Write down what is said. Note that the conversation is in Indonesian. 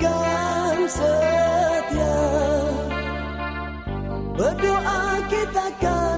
dan setia. Berdoa kita kan